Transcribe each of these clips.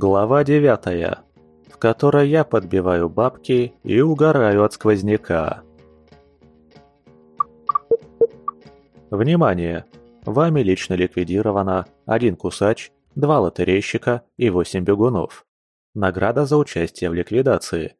Глава девятая, в которой я подбиваю бабки и угораю от сквозняка. Внимание! Вами лично ликвидировано один кусач, два лотерейщика и восемь бегунов. Награда за участие в ликвидации.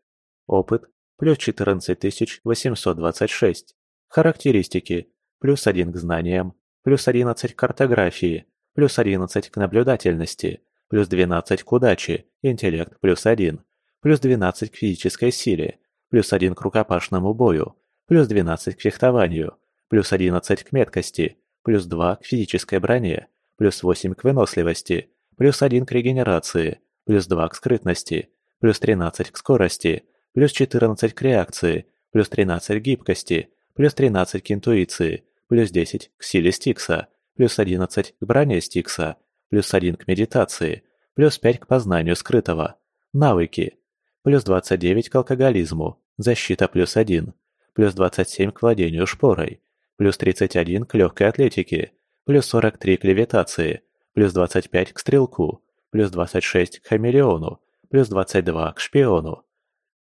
Опыт плюс 14826. Характеристики плюс 1 к знаниям, плюс 11 к картографии, плюс 11 к наблюдательности, плюс 12 к удаче, интеллект плюс 1, плюс 12 к физической силе, плюс 1 к рукопашному бою, плюс 12 к фехтованию, плюс 11 к меткости, плюс 2 к физической броне, плюс 8 к выносливости, плюс 1 к регенерации, плюс 2 к скрытности, плюс 13 к скорости, плюс 14 к реакции, плюс 13 к гибкости, плюс 13 к интуиции, плюс 10 к силе Стикса, плюс 11 к броне Стикса, плюс 1 к медитации, плюс 5 к познанию скрытого. Навыки. Плюс 29 к алкоголизму, защита плюс 1, плюс 27 к владению шпорой, плюс 31 к легкой атлетике, плюс 43 к левитации, плюс 25 к стрелку, плюс 26 к хамелеону, плюс 22 к шпиону.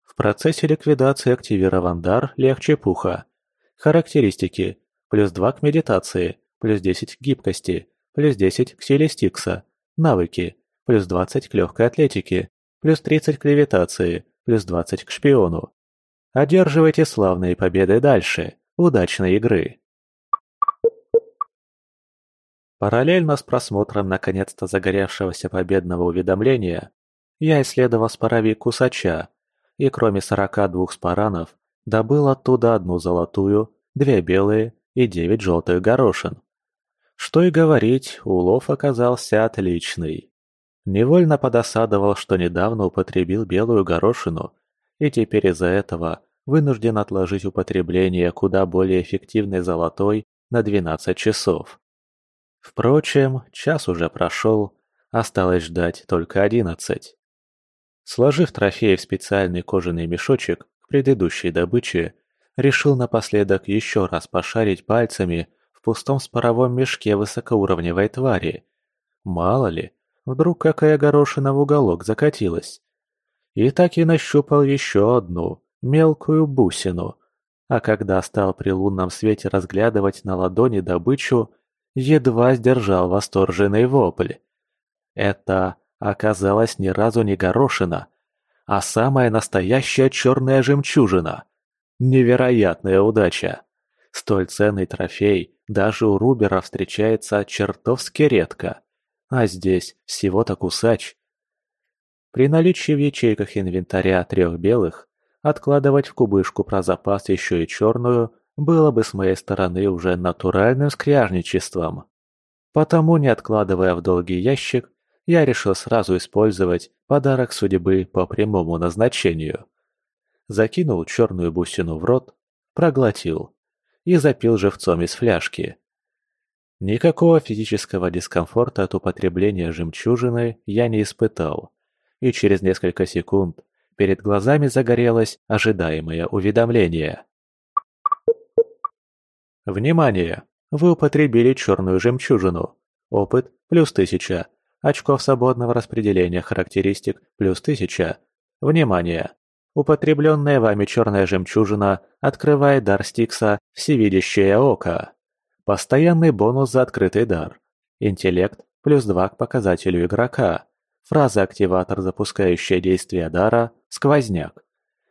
В процессе ликвидации активирован дар «Легче пуха». Характеристики. Плюс 2 к медитации, плюс 10 к гибкости, плюс 10 к силе Стикса. Навыки. Плюс 20 к легкой атлетике, плюс 30 к левитации, плюс 20 к шпиону. Одерживайте славные победы дальше. Удачной игры! Параллельно с просмотром наконец-то загоревшегося победного уведомления, я исследовал споровик Кусача, и кроме 42 спаранов, добыл оттуда одну золотую, две белые и девять желтых горошин. Что и говорить, улов оказался отличный. Невольно подосадовал, что недавно употребил белую горошину, и теперь из-за этого вынужден отложить употребление куда более эффективной золотой на 12 часов. Впрочем, час уже прошел, осталось ждать только 11. Сложив трофей в специальный кожаный мешочек к предыдущей добыче, решил напоследок еще раз пошарить пальцами пустом споровом мешке высокоуровневой твари. Мало ли, вдруг какая горошина в уголок закатилась. И так и нащупал еще одну, мелкую бусину, а когда стал при лунном свете разглядывать на ладони добычу, едва сдержал восторженный вопль. Это оказалось ни разу не горошина, а самая настоящая черная жемчужина. Невероятная удача! Столь ценный трофей даже у Рубера встречается чертовски редко, а здесь всего-то кусач. При наличии в ячейках инвентаря трех белых Откладывать в кубышку про запас еще и черную было бы с моей стороны уже натуральным скряжничеством. Потому, не откладывая в долгий ящик, я решил сразу использовать подарок судьбы по прямому назначению. Закинул черную бусину в рот, проглотил и запил живцом из фляжки. Никакого физического дискомфорта от употребления жемчужины я не испытал, и через несколько секунд Перед глазами загорелось ожидаемое уведомление. Внимание! Вы употребили черную жемчужину. Опыт – плюс 1000. Очков свободного распределения характеристик – плюс 1000. Внимание! Употребленная вами черная жемчужина открывает дар Стикса «Всевидящее око». Постоянный бонус за открытый дар. Интеллект – плюс 2 к показателю игрока. Фраза-активатор, запускающая действие дара – сквозняк.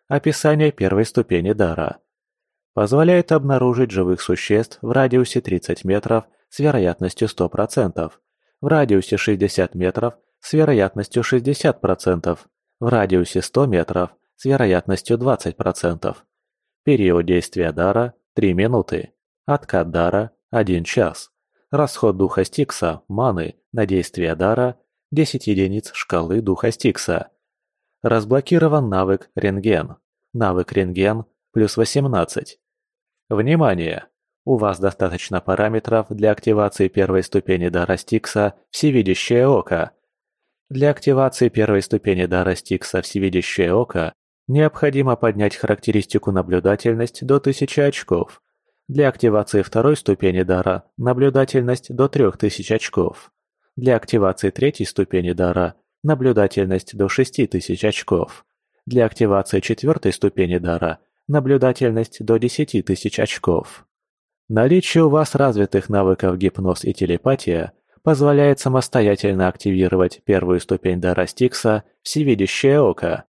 Описание первой ступени дара. Позволяет обнаружить живых существ в радиусе 30 метров с вероятностью 100%, в радиусе 60 метров с вероятностью 60%, в радиусе 100 метров с вероятностью 20%. Период действия дара – 3 минуты. Откат дара – 1 час. Расход духа Стикса, маны, на действие дара 10 единиц шкалы духа Стикса. Разблокирован навык «Рентген». Навык «Рентген» плюс 18. Внимание! У вас достаточно параметров для активации первой ступени дара Стикса «Всевидящее око». Для активации первой ступени дара Стикса «Всевидящее око» необходимо поднять характеристику наблюдательность до 1000 очков. Для активации второй ступени дара наблюдательность до 3000 очков. Для активации третьей ступени дара наблюдательность до 6000 очков. Для активации четвертой ступени дара – наблюдательность до 10 тысяч очков. Наличие у вас развитых навыков гипноз и телепатия позволяет самостоятельно активировать первую ступень дара Стикса «Всевидящее око».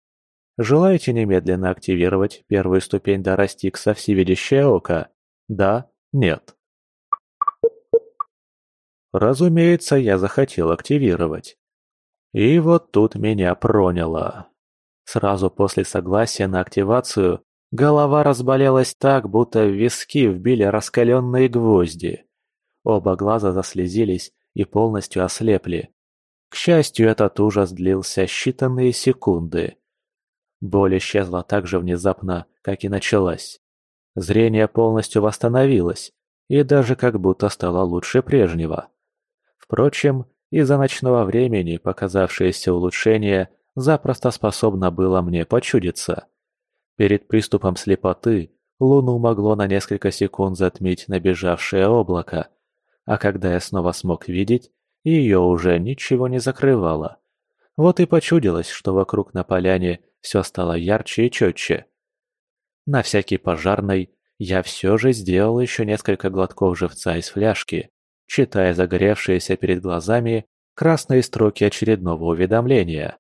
Желаете немедленно активировать первую ступень дара Стикса «Всевидящее око»? Да? Нет? Разумеется, я захотел активировать. И вот тут меня проняло. Сразу после согласия на активацию голова разболелась так, будто в виски вбили раскаленные гвозди. Оба глаза заслезились и полностью ослепли. К счастью, этот ужас длился считанные секунды. Боль исчезла так же внезапно, как и началась. Зрение полностью восстановилось и даже как будто стало лучше прежнего. Впрочем, из-за ночного времени показавшееся улучшение запросто способно было мне почудиться. Перед приступом слепоты луну могло на несколько секунд затмить набежавшее облако, а когда я снова смог видеть, ее уже ничего не закрывало. Вот и почудилось, что вокруг на поляне все стало ярче и четче. На всякий пожарный я все же сделал еще несколько глотков живца из фляжки читая загоревшиеся перед глазами красные строки очередного уведомления.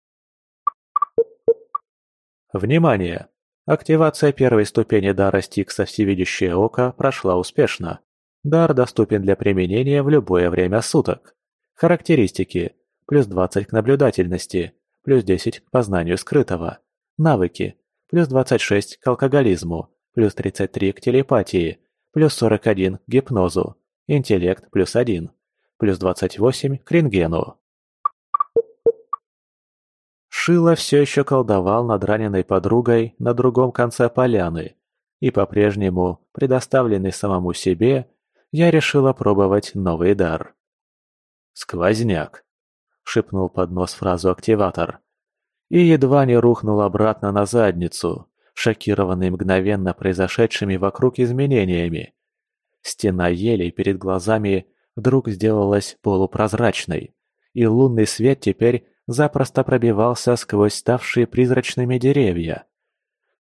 Внимание! Активация первой ступени дара Стикса «Всевидящее око» прошла успешно. Дар доступен для применения в любое время суток. Характеристики. Плюс 20 к наблюдательности, плюс 10 к познанию скрытого. Навыки. Плюс 26 к алкоголизму, плюс 33 к телепатии, плюс 41 к гипнозу, Интеллект плюс один. Плюс двадцать восемь к рентгену. Шило все еще колдовал над раненой подругой на другом конце поляны, и по-прежнему, предоставленный самому себе, я решил опробовать новый дар. «Сквозняк», — шепнул под нос фразу активатор, и едва не рухнул обратно на задницу, шокированный мгновенно произошедшими вокруг изменениями. Стена елей перед глазами вдруг сделалась полупрозрачной, и лунный свет теперь запросто пробивался сквозь ставшие призрачными деревья.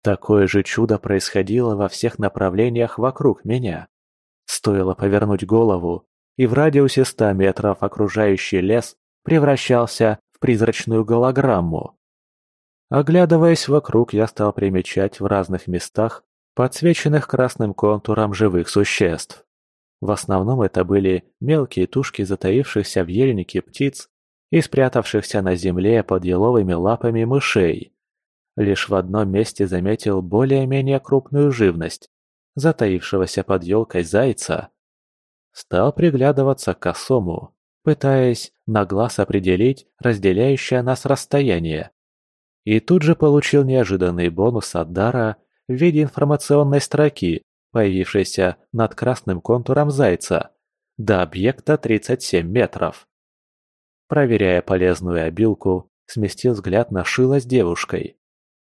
Такое же чудо происходило во всех направлениях вокруг меня. Стоило повернуть голову, и в радиусе ста метров окружающий лес превращался в призрачную голограмму. Оглядываясь вокруг, я стал примечать в разных местах подсвеченных красным контуром живых существ. В основном это были мелкие тушки затаившихся в ельнике птиц и спрятавшихся на земле под еловыми лапами мышей. Лишь в одном месте заметил более-менее крупную живность, затаившегося под елкой зайца. Стал приглядываться к косому, пытаясь на глаз определить разделяющее нас расстояние. И тут же получил неожиданный бонус от дара – в виде информационной строки, появившейся над красным контуром зайца, до объекта 37 метров. Проверяя полезную обилку, сместил взгляд на шило с девушкой.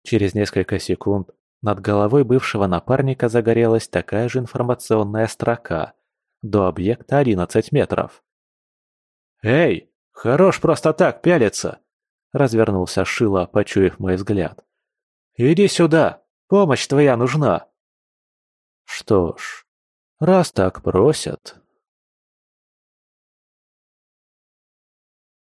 Через несколько секунд над головой бывшего напарника загорелась такая же информационная строка. До объекта 11 метров. «Эй, хорош просто так пялиться!» Развернулся Шила, почуяв мой взгляд. «Иди сюда!» Помощь твоя нужна!» «Что ж, раз так просят...»